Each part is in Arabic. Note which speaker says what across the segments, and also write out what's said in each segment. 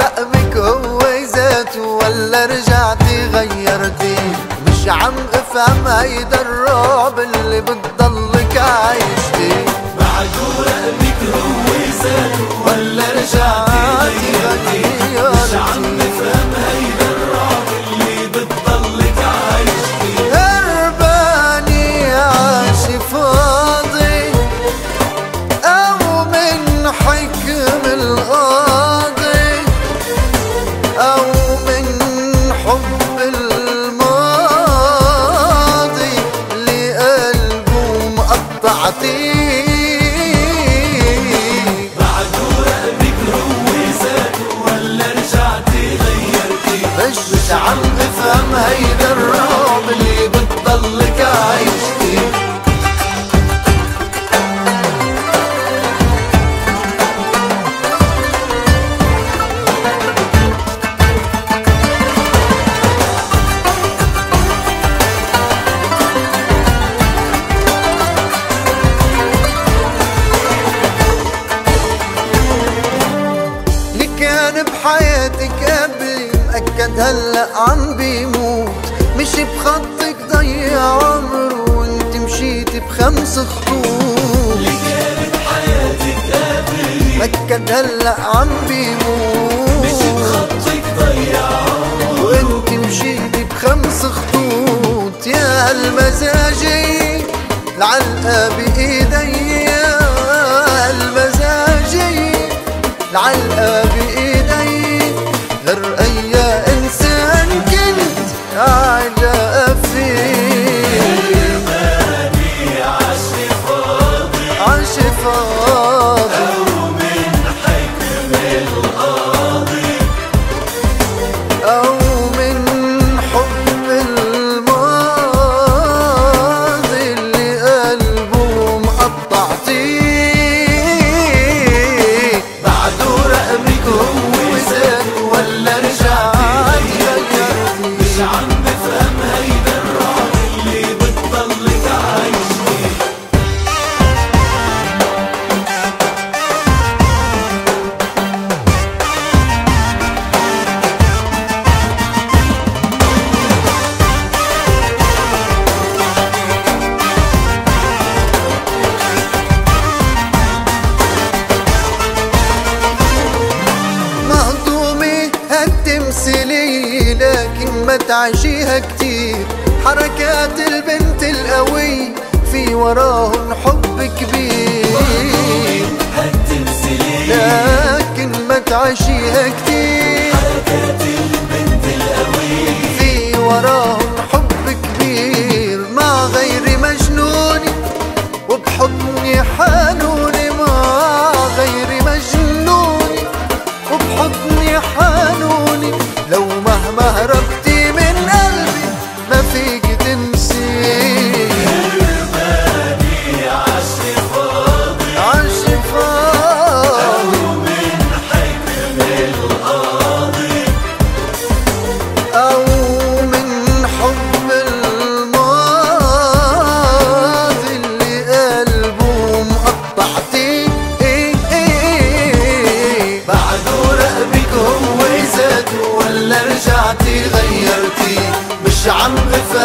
Speaker 1: رقمك هو ذاته ولا رجعتي غيرتي؟ مش عم افهم هيدا الرعب اللي بتضلك أو من حب الماضي اللي قلبه
Speaker 2: بعده رقمك هو ولا
Speaker 1: مش عم بفهم هيدا الرعب اللي بتضلك بحياتك قبلي مأكد هلأ عم بيموت. مشي بخطك ضيع عمره وانت مشيتي بخمس خطوط.
Speaker 2: اللي كان بحياتك قبلي
Speaker 1: مأكد هلأ عم بيموت.
Speaker 2: مشي بخطك ضيع عمره
Speaker 1: وانت مشيتي بخمس خطوط. يا هالمزاجي العلقة بإيدي يا هالمزاجي العلقة بإيدي. oh. oh. لكن ما تعيشيها كتير. حركات البنت القوي في وراهن حب كبير. لكن ما تعيشيها كتير.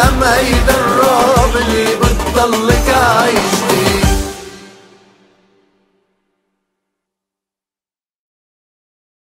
Speaker 1: هيدا الرعب اللي بتضلك عايش